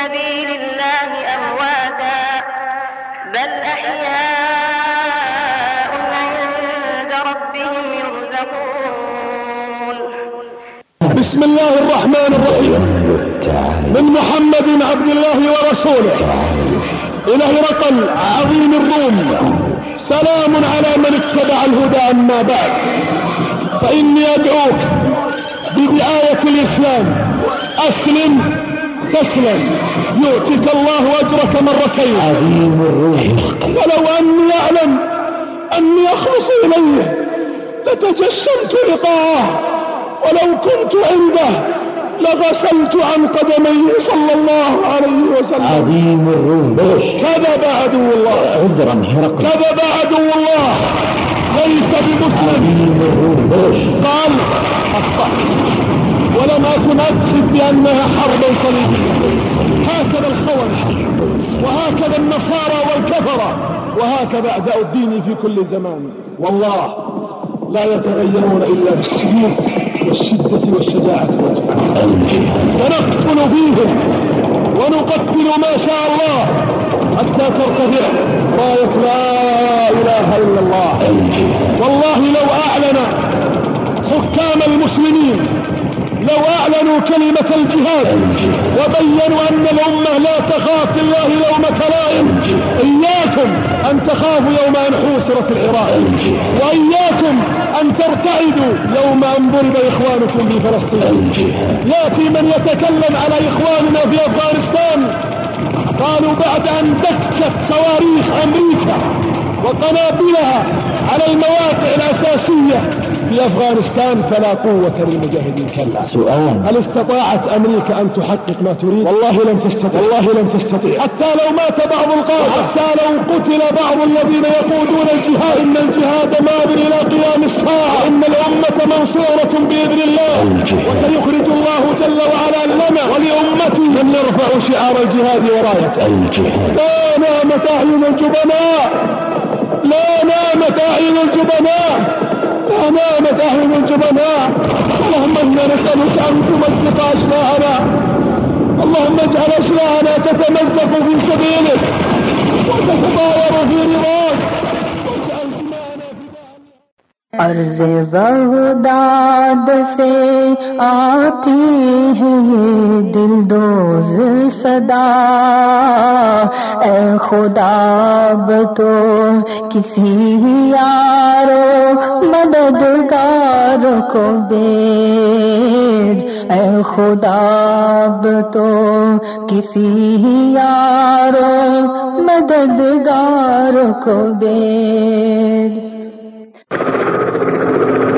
سبيل الله أمواتا، بل أحياء عند ربهم يرزقون. بسم الله الرحمن الرحيم. من محمد عبد الله ورسوله إلى هرقل عظيم الروم. سلام على من اتبع الهدى، أما بعد. فإني أدعوك بدعاية الإسلام. أسلم تسلم. يؤتك الله أجرك مرتين. عظيم الروح ولو أني أعلم أني أخلص إليه لتجسمت لقاءه. ولو كنت عنده لغسلت عن قدميه صلى الله عليه وسلم. عظيم الروح. كذب عدو الله. عذرا هرقل كذب عدو الله. ليس بمسلم. عظيم الروح. قال أخطأت ولم أكن أقصد بأنها حرب صليبية. هكذا الخونة وهكذا النصارى والكفرة، وهكذا أعداء الدين في كل زمان. والله لا يتغيرون إلا بالسيوف والشدة والشجاعة والجهاد سنقتل فيهم ونقتل ما شاء الله حتى ترتفع راية لا إله إلا الله. والله لو أعلن حكام المسلمين لو أعلنوا كلمة الجهاد وبينوا أن الأمة لا تخاف الله لومة لائم إياكم أن تخافوا يوم أن حوسرت العراق، وإياكم أن ترتعدوا يوم أن ضرب إخوانكم في فلسطين. يأتي من يتكلم على إخواننا في أفغانستان، قالوا بعد أن دكت صواريخ أمريكا وقنابلها على المواقع الأساسية في أفغانستان فلا قوة للمجاهدين كلا سؤال. هل استطاعت أمريكا أن تحقق ما تريد؟ والله لم تستطيع والله لم تستطيع. حتى لو مات بعض القادة. حتى لو قتل بعض الذين يقودون الجهاد. إن الجهاد ماض إلى قيام الساعة. إن الأمة منصورة بإذن الله. وسيخرج الله جل وعلا لنا ولأمتي من يرفع شعار الجهاد ورايته. الجهاد. لا نامت أعين الجبناء. لا نامت أعين الجبناء لا نامت الجبناء۔ اللهم إنا نسألك أن تمزق أشلاءنا اللهم اجعل أشلاءنا تتمزق في سبيلك وتتطاير في رضاك. عرض بغداد سے آتی ہے یہ دل دوز صدا۔ اے خدا، اب تو کسی یارو مددگار کو بیج اے خدا، اب تو کسی یارو مددگار کو بیج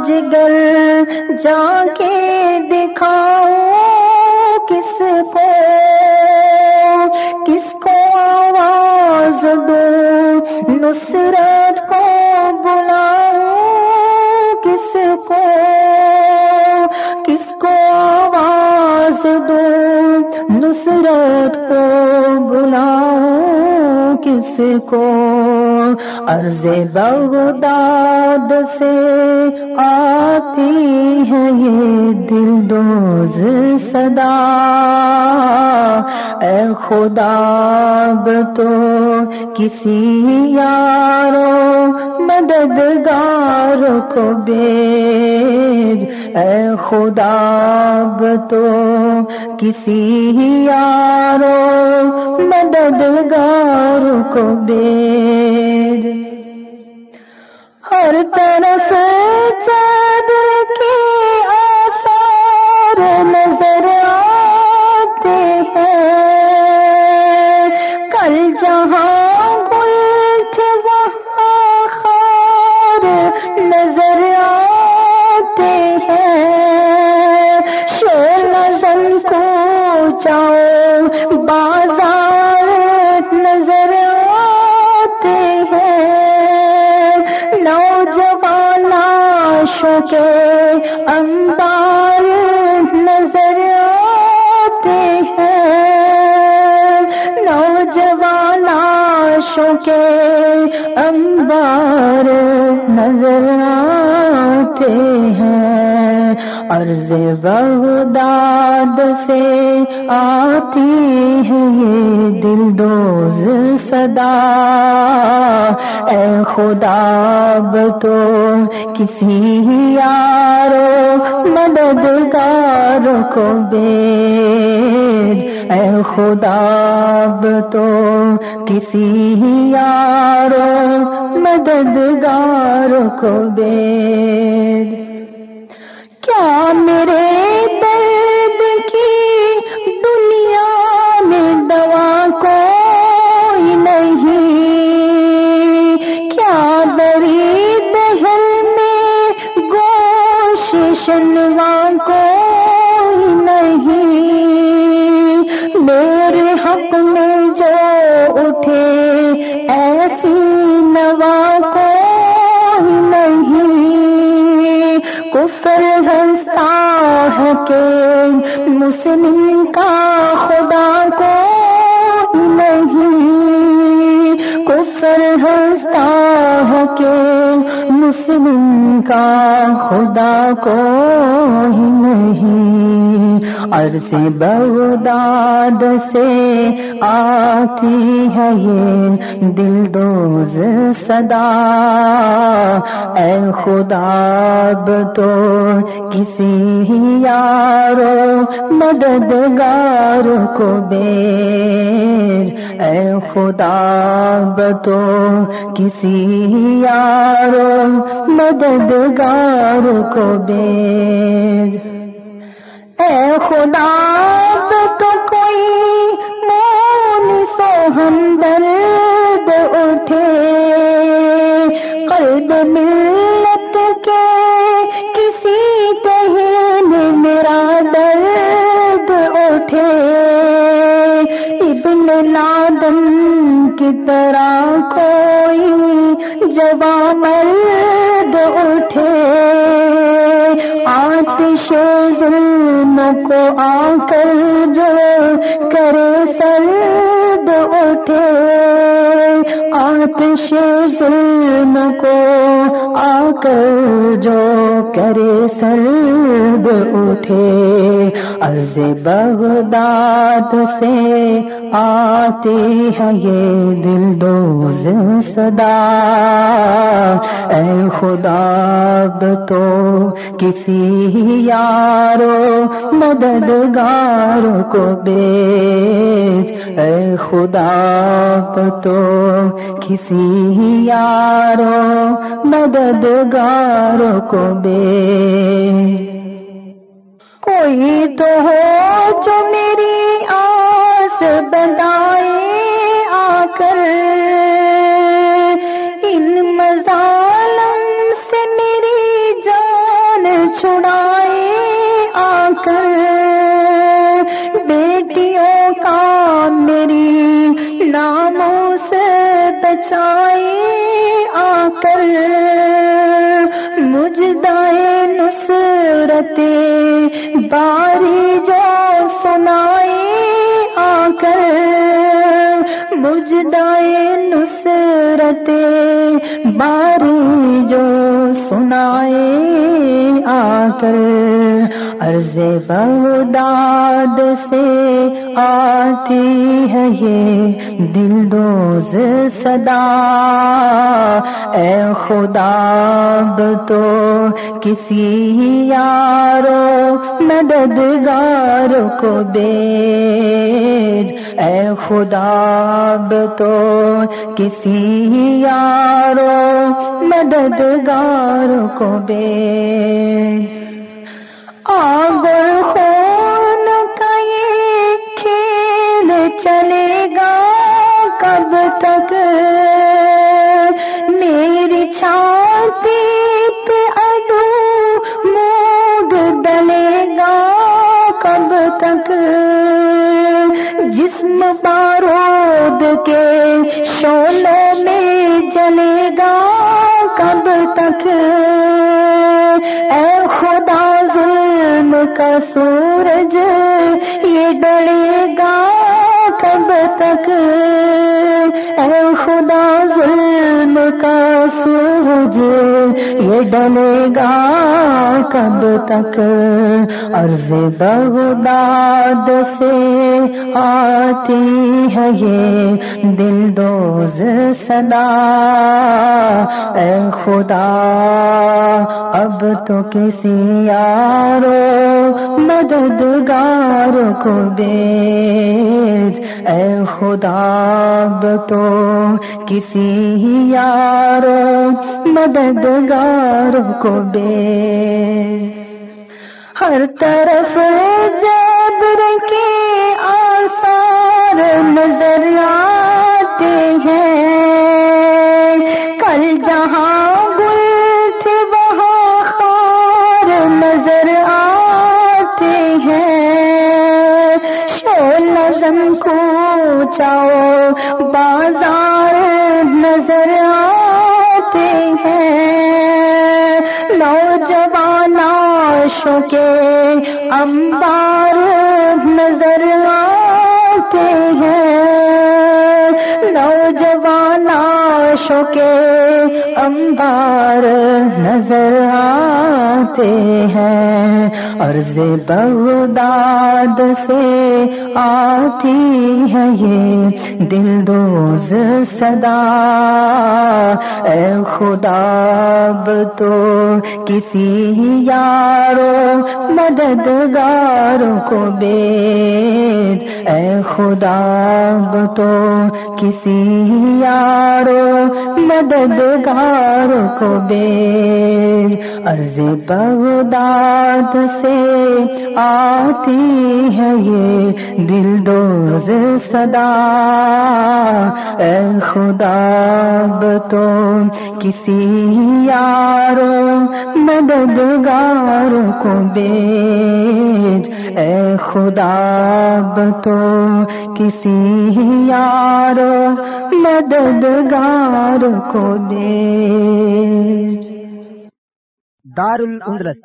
داغ جگر جا کے دکھاؤ کس کو؟ کس کو آواز دو نصرت کو بلاؤ کس کو؟ کس کو آواز دو نصرت کو بلاؤ کس کو؟ عرض بغداد سے آتی ہے یہ دل دوز صدا۔ اے خدا، اب تو کسی یارو مددگار کو بیج اے خدا، اب تو کسی یارو مددگار کو بیج ہر طرف چار انبار نظر آتے ہیں۔ نوجوان لاشوں کے انبار نظر آتے ہیں۔ عرض بغداد سے آتی ہے یہ دل دوز صدا۔ اے خدا، اب تو کسی یارو مددگار کو بیج اے خدا، اب تو کسی یارو مددگار کو بیج کیا میرے ہنستا ہے کہ مسلم کا خدا کو نہیں۔ کفر ہنستا ہے کہ مسلم کا خدا کو ہی نہیں۔ عرض بغداد سے آتی ہے یہ دل دوز صدا۔ اے خدا، اب تو کسی یارو مددگار کو بیج اے خدا، اب تو کسی یارو مددگار کو بیج اے خدا تو کوئی مون سو ہم درد اٹھے۔ قلب ملت کے کسی تہین میرا درد اٹھے۔ ابن لادن کی طرح کوئی جوا مرد اٹھے۔ آتش ظلم کو آ کر جو کرے سرد اٹھے آتش ظلم کو کر جو کرے سرد اٹھے۔ عرض بغداد سے آتی ہے یہ دل دوز صدا۔ اے خدا، اب تو کسی یارو مددگار کو بیچ اے خدا، اب تو کسی یارو مددگار کو بیچ کوئی تو ہو جو میری آس بندائے آ کر ان مظالم سے میری جان چھڑائے آ کر بیٹیوں کا میری ناموں سے بچائے آ کر نصرت باری جو سنائے آ کر مجدائے نصرت۔ باری جو سنائے آ کر عرض بغداد سے آتی ہے یہ دل دوز صدا۔ اے خدا، اب تو کسی یارو مددگار کو بیج اے خدا، اب تو کسی یارو مددگار کو بیج چلے گا کب تک؟ میری چھاتی پہ اڈو مود ڈلے گا کب تک؟ جسم بارود کے شولوں میں جلے گا کب تک؟ کا سورج یہ ڈلے گا کب تک اے خدا ظلم کا سورج یہ ڈلے گا کب تک عرض بغداد سے آتی ہے یہ دل دوز صدا اے خدا اب تو کسی یارو مددگار کو بیج اے خدا، اب تو کسی یارو مددگار کو بیج ہر طرف جبر کے آثار نظر آتے ہیں۔ جاؤ۔ بازار نظر آتے ہیں۔ نوجوان آشوں کے انبار نظر آتے ہیں۔ نوجوان آشوں کے انبار نظر آتے ہیں، عرض بغداد سے آتی ہے یہ دل دوز صدا۔ اے خدا، اب تو کسی یارو مددگار کو بیج اے خدا، اب تو کسی یارو مددگار کو بیج عرض بغداد سے آتی ہے یہ دل دوز صدا۔ اے خدا، اب تو کسی یارو مددگار کو بیج اے خدا، اب تو کسی یارو مددگار کو بیج دار الاندلس